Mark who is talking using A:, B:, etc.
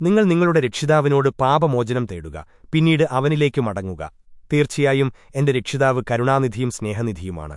A: നിങ്ങൾ നിങ്ങളുടെ രക്ഷിതാവിനോട് പാപമോചനം തേടുക പിന്നീട് അവനിലേക്ക് മടങ്ങുക. തീർച്ചയായും എന്റെ രക്ഷിതാവ് കരുണാനിധിയും സ്നേഹനിധിയുമാണ്.